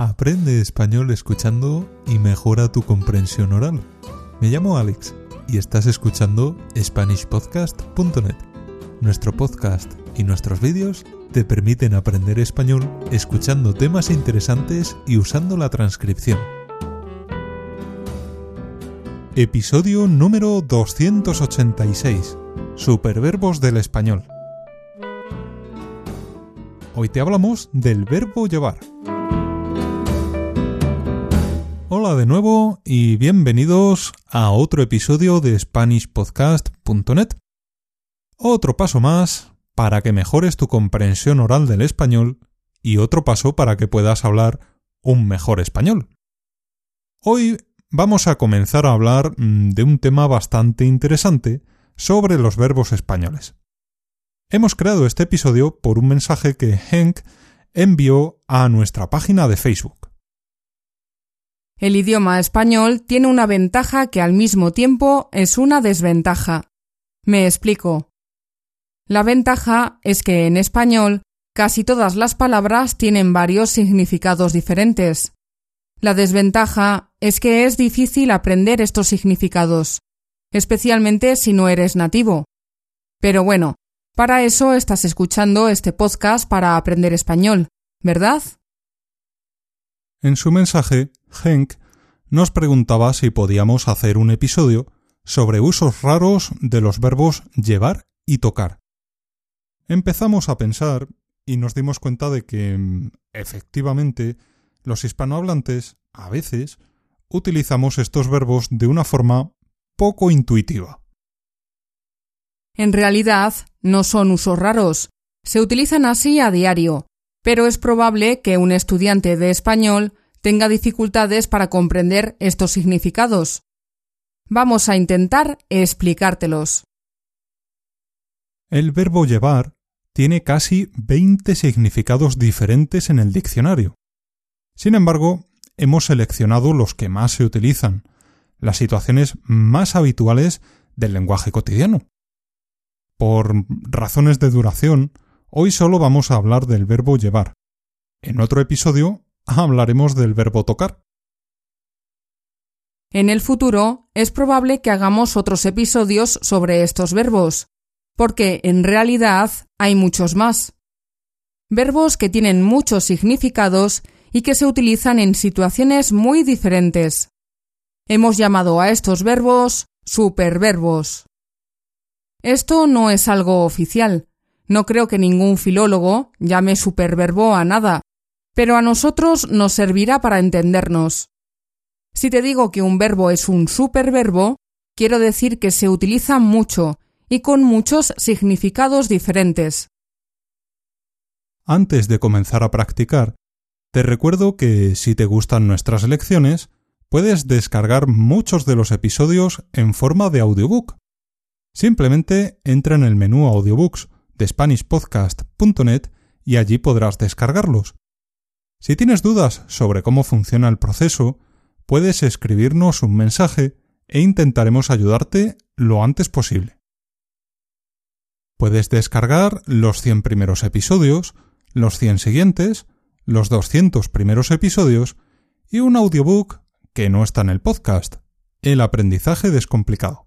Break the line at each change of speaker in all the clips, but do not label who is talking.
Aprende español escuchando y mejora tu comprensión oral. Me llamo Alex y estás escuchando SpanishPodcast.net. Nuestro podcast y nuestros vídeos te permiten aprender español escuchando temas interesantes y usando la transcripción. Episodio número 286. Superverbos del español. Hoy te hablamos del verbo llevar. Hola de nuevo y bienvenidos a otro episodio de SpanishPodcast.net. Otro paso más para que mejores tu comprensión oral del español y otro paso para que puedas hablar un mejor español. Hoy vamos a comenzar a hablar mm, de un tema bastante interesante sobre los verbos españoles. Hemos creado este episodio por un mensaje que Henk envió a nuestra página de Facebook.
El idioma español tiene una ventaja que al mismo tiempo es una desventaja. Me explico. La ventaja es que en español casi todas las palabras tienen varios significados diferentes. La desventaja es que es difícil aprender estos significados, especialmente si no eres nativo. Pero bueno, para eso estás escuchando este podcast para aprender español, ¿verdad?
En su mensaje, Henk nos preguntaba si podíamos hacer un episodio sobre usos raros de los verbos llevar y tocar. Empezamos a pensar y nos dimos cuenta de que, mm, efectivamente, los hispanohablantes, a veces, utilizamos estos verbos de una forma poco intuitiva.
En realidad, no son usos raros. Se utilizan así a diario, pero es probable que un estudiante de español tenga dificultades para comprender estos significados. Vamos a intentar explicártelos.
El verbo llevar tiene casi 20 significados diferentes en el diccionario. Sin embargo, hemos seleccionado los que más se utilizan, las situaciones más habituales del lenguaje cotidiano. Por razones de duración, hoy solo vamos a hablar del verbo llevar. En otro episodio hablaremos del verbo tocar.
En el futuro es probable que hagamos otros episodios sobre estos verbos, porque en realidad hay muchos más. Verbos que tienen muchos significados y que se utilizan en situaciones muy diferentes. Hemos llamado a estos verbos superverbos. Esto no es algo oficial. No creo que ningún filólogo llame superverbo a nada, pero a nosotros nos servirá para entendernos. Si te digo que un verbo es un superverbo, quiero decir que se utiliza mucho y con muchos significados diferentes.
Antes de comenzar a practicar, te recuerdo que si te gustan nuestras lecciones, puedes descargar muchos de los episodios en forma de audiobook. Simplemente entra en el menú Audiobooks de SpanishPodcast.net y allí podrás descargarlos. Si tienes dudas sobre cómo funciona el proceso, puedes escribirnos un mensaje e intentaremos ayudarte lo antes posible. Puedes descargar los 100 primeros episodios, los 100 siguientes, los 200 primeros episodios y un audiobook que no está en el podcast, El aprendizaje descomplicado.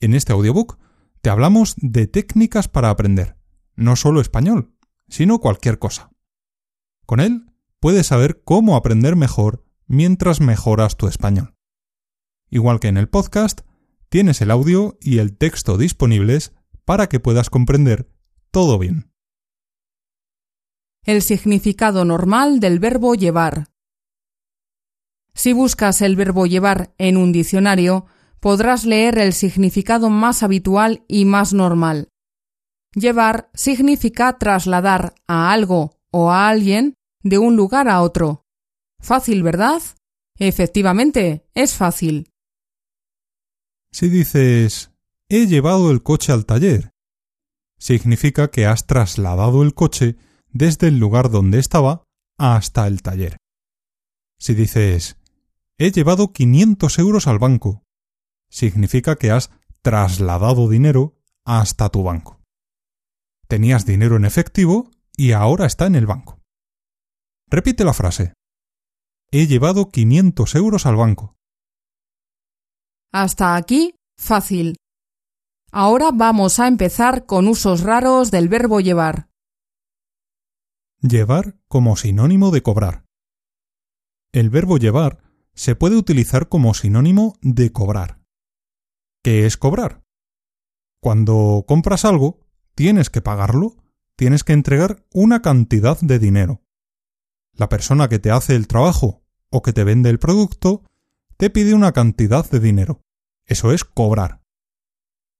En este audiobook te hablamos de técnicas para aprender, no solo español, sino cualquier cosa. Con él puedes saber cómo aprender mejor mientras mejoras tu español. Igual que en el podcast, tienes el audio y el texto disponibles para que puedas comprender todo bien.
El significado normal del verbo llevar. Si buscas el verbo llevar en un diccionario, podrás leer el significado más habitual y más normal. Llevar significa trasladar a algo o a alguien de un lugar a otro. Fácil, ¿verdad? Efectivamente, es fácil.
Si dices he llevado el coche al taller, significa que has trasladado el coche desde el lugar donde estaba hasta el taller. Si dices he llevado 500 euros al banco, significa que has trasladado dinero hasta tu banco. Tenías dinero en efectivo y ahora está en el banco. Repite la frase. He llevado 500 euros al banco.
Hasta aquí, fácil. Ahora vamos a empezar con usos raros del verbo llevar.
Llevar como sinónimo de cobrar. El verbo llevar se puede utilizar como sinónimo de cobrar. ¿Qué es cobrar? Cuando compras algo, tienes que pagarlo, tienes que entregar una cantidad de dinero. La persona que te hace el trabajo o que te vende el producto te pide una cantidad de dinero. Eso es cobrar.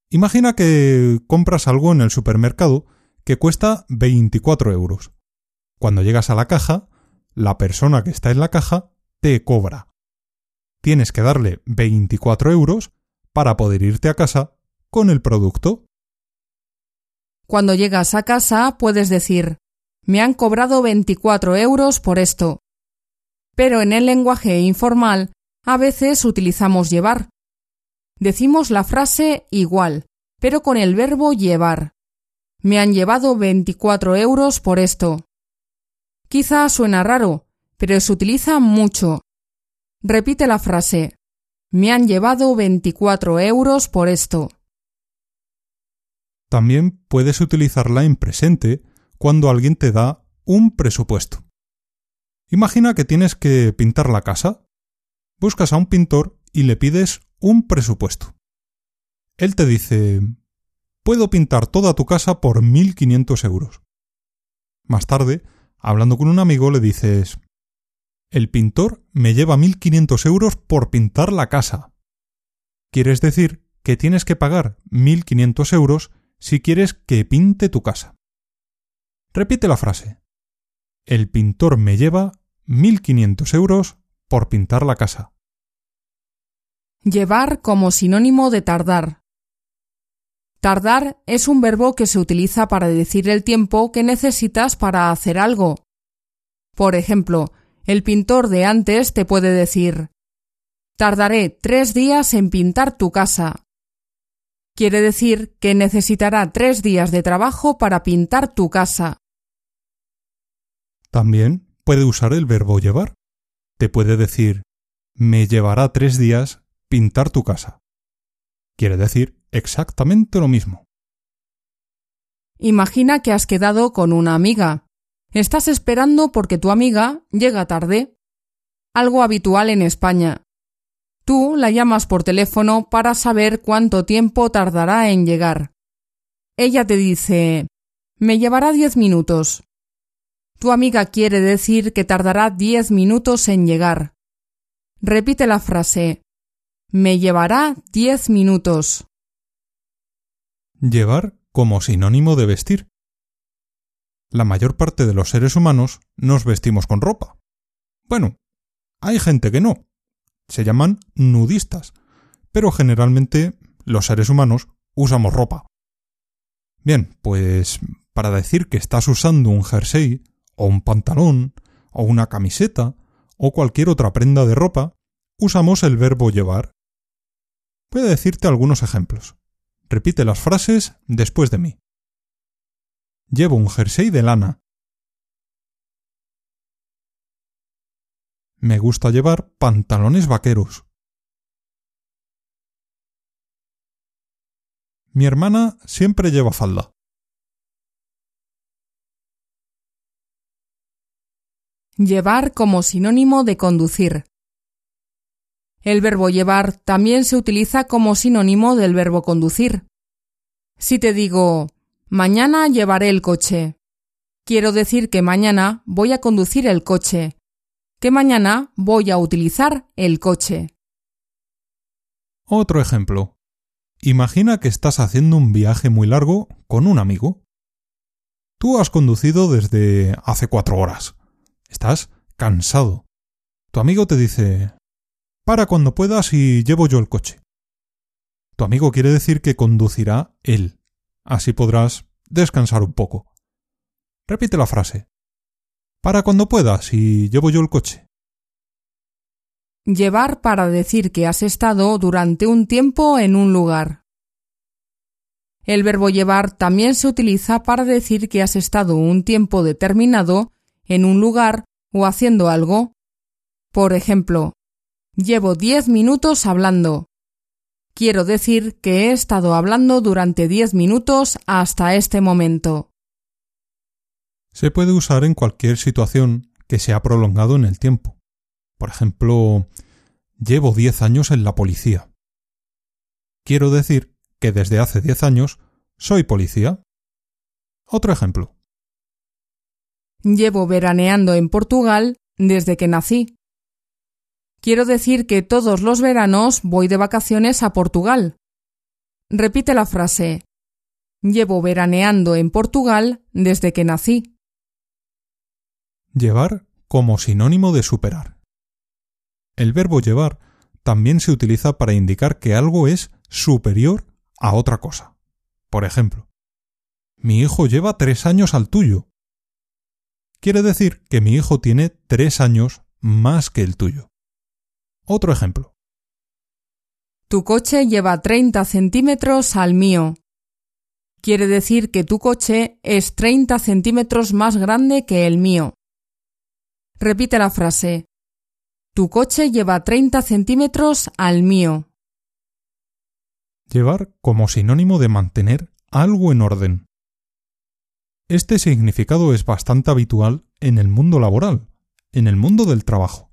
Imagina que compras algo en el supermercado que cuesta 24 euros. Cuando llegas a la caja, la persona que está en la caja te cobra. Tienes que darle 24 euros para poder irte a casa con el producto.
Cuando llegas a casa puedes decir me han cobrado 24 euros por esto. Pero en el lenguaje informal a veces utilizamos llevar. Decimos la frase igual, pero con el verbo llevar. Me han llevado 24 euros por esto. Quizá suena raro, pero se utiliza mucho. Repite la frase. Me han llevado 24 euros por esto.
También puedes utilizarla en presente cuando alguien te da un presupuesto. Imagina que tienes que pintar la casa. Buscas a un pintor y le pides un presupuesto. Él te dice Puedo pintar toda tu casa por 1.500 euros. Más tarde, hablando con un amigo, le dices El pintor me lleva 1.500 euros por pintar la casa. Quieres decir que tienes que pagar 1.500 euros si quieres que pinte tu casa. Repite la frase. El pintor me lleva 1.500 euros por pintar la casa.
Llevar como sinónimo de tardar. Tardar es un verbo que se utiliza para decir el tiempo que necesitas para hacer algo. Por ejemplo, el pintor de antes te puede decir Tardaré tres días en pintar tu casa. Quiere decir que necesitará tres días de trabajo para pintar tu casa.
También puede usar el verbo llevar. Te puede decir me llevará tres días pintar tu casa. Quiere decir exactamente lo mismo.
Imagina que has quedado con una amiga. Estás esperando porque tu amiga llega tarde. Algo habitual en España. Tú la llamas por teléfono para saber cuánto tiempo tardará en llegar. Ella te dice me llevará diez minutos. Tu amiga quiere decir que tardará diez minutos en llegar. Repite la frase me llevará diez minutos.
Llevar como sinónimo de vestir. La mayor parte de los seres humanos nos vestimos con ropa. Bueno, hay gente que no. Se llaman nudistas, pero generalmente los seres humanos usamos ropa. Bien, pues para decir que estás usando un jersey, o un pantalón, o una camiseta, o cualquier otra prenda de ropa, usamos el verbo llevar. Voy a decirte algunos ejemplos. Repite las frases después de mí. Llevo un jersey de lana. Me gusta llevar pantalones vaqueros. Mi hermana siempre lleva falda.
Llevar como sinónimo de conducir. El verbo llevar también se utiliza como sinónimo del verbo conducir. Si te digo mañana llevaré el coche, quiero decir que mañana voy a conducir el coche, que mañana voy a utilizar el coche.
Otro ejemplo. Imagina que estás haciendo un viaje muy largo con un amigo. Tú has conducido desde hace cuatro horas. Estás cansado. Tu amigo te dice Para cuando puedas y llevo yo el coche. Tu amigo quiere decir que conducirá él. Así podrás descansar un poco. Repite la frase. Para cuando puedas y llevo yo el coche.
Llevar para decir que has estado durante un tiempo en un lugar. El verbo llevar también se utiliza para decir que has estado un tiempo determinado en un lugar o haciendo algo. Por ejemplo, llevo diez minutos hablando. Quiero decir que he estado hablando durante diez minutos hasta este momento.
Se puede usar en cualquier situación que se ha prolongado en el tiempo. Por ejemplo, llevo diez años en la policía. Quiero decir que desde hace diez años soy policía. Otro ejemplo.
Llevo veraneando en Portugal desde que nací. Quiero decir que todos los veranos voy de vacaciones a Portugal. Repite la frase. Llevo veraneando en Portugal desde que nací.
Llevar como sinónimo de superar. El verbo llevar también se utiliza para indicar que algo es superior a otra cosa. Por ejemplo, mi hijo lleva tres años al tuyo. Quiere decir que mi hijo tiene tres años más que el tuyo. Otro ejemplo.
Tu coche lleva 30 centímetros al mío. Quiere decir que tu coche es 30 centímetros más grande que el mío. Repite la frase. Tu coche lleva 30 centímetros al mío.
Llevar como sinónimo de mantener algo en orden. Este significado es bastante habitual en el mundo laboral, en el mundo del trabajo.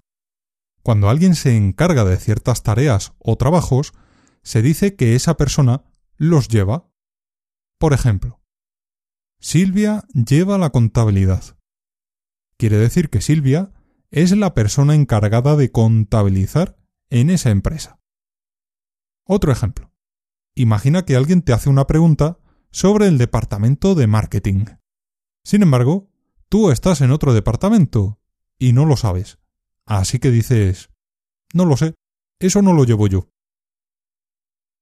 Cuando alguien se encarga de ciertas tareas o trabajos, se dice que esa persona los lleva. Por ejemplo, Silvia lleva la contabilidad. Quiere decir que Silvia es la persona encargada de contabilizar en esa empresa. Otro ejemplo. Imagina que alguien te hace una pregunta sobre el departamento de marketing. Sin embargo, tú estás en otro departamento y no lo sabes. Así que dices, no lo sé, eso no lo llevo yo.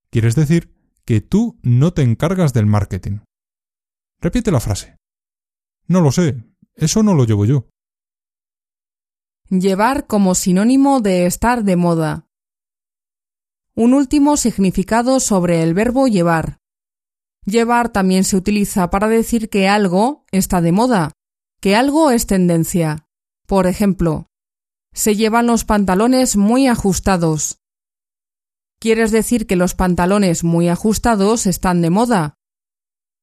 Quieres decir que tú no te encargas del marketing. Repite la frase. No lo sé, eso no lo llevo yo.
Llevar como sinónimo de estar de moda. Un último significado sobre el verbo llevar. Llevar también se utiliza para decir que algo está de moda, que algo es tendencia. Por ejemplo, se llevan los pantalones muy ajustados. ¿Quieres decir que los pantalones muy ajustados están de moda?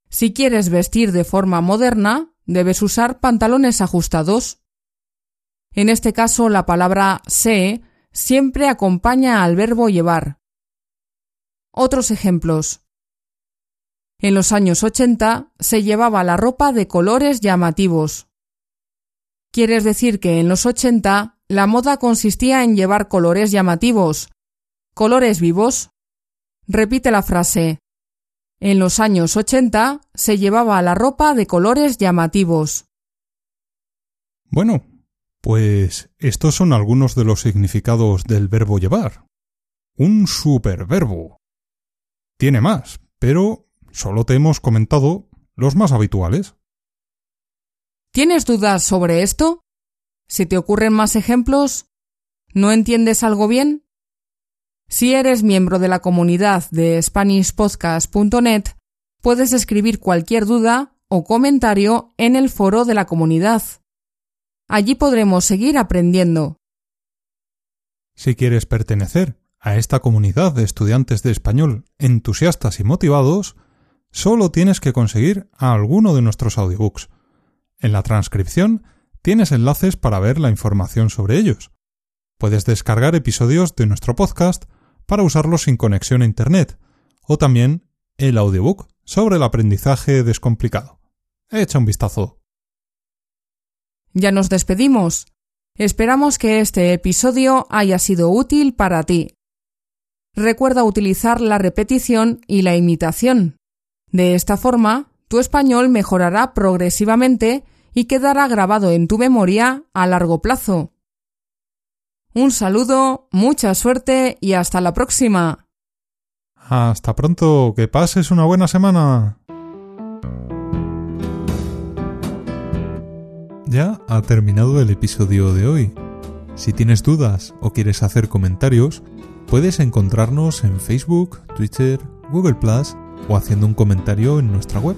Si quieres vestir de forma moderna, debes usar pantalones ajustados. En este caso, la palabra se siempre acompaña al verbo llevar. Otros ejemplos. En los años 80 se llevaba la ropa de colores llamativos. ¿Quieres decir que en los 80 la moda consistía en llevar colores llamativos, colores vivos. Repite la frase. En los años 80 se llevaba la ropa de colores llamativos.
Bueno, pues estos son algunos de los significados del verbo llevar. Un superverbo. Tiene más, pero solo te hemos comentado los más habituales.
¿Tienes dudas sobre esto? ¿Se te ocurren más ejemplos? ¿No entiendes algo bien? Si eres miembro de la comunidad de SpanishPodcast.net, puedes escribir cualquier duda o comentario en el foro de la comunidad. Allí podremos seguir aprendiendo.
Si quieres pertenecer a esta comunidad de estudiantes de español entusiastas y motivados, solo tienes que conseguir a alguno de nuestros audiobooks. En la transcripción tienes enlaces para ver la información sobre ellos. Puedes descargar episodios de nuestro podcast para usarlos sin conexión a Internet, o también el audiobook sobre el aprendizaje descomplicado. Echa un vistazo.
Ya nos despedimos. Esperamos que este episodio haya sido útil para ti. Recuerda utilizar la repetición y la imitación. De esta forma, tu español mejorará progresivamente y quedará grabado en tu memoria a largo plazo. Un saludo, mucha suerte y hasta la próxima.
Hasta pronto, que pases una buena semana. Ya ha terminado el episodio de hoy. Si tienes dudas o quieres hacer comentarios, puedes encontrarnos en Facebook, Twitter, Google o haciendo un comentario en nuestra web.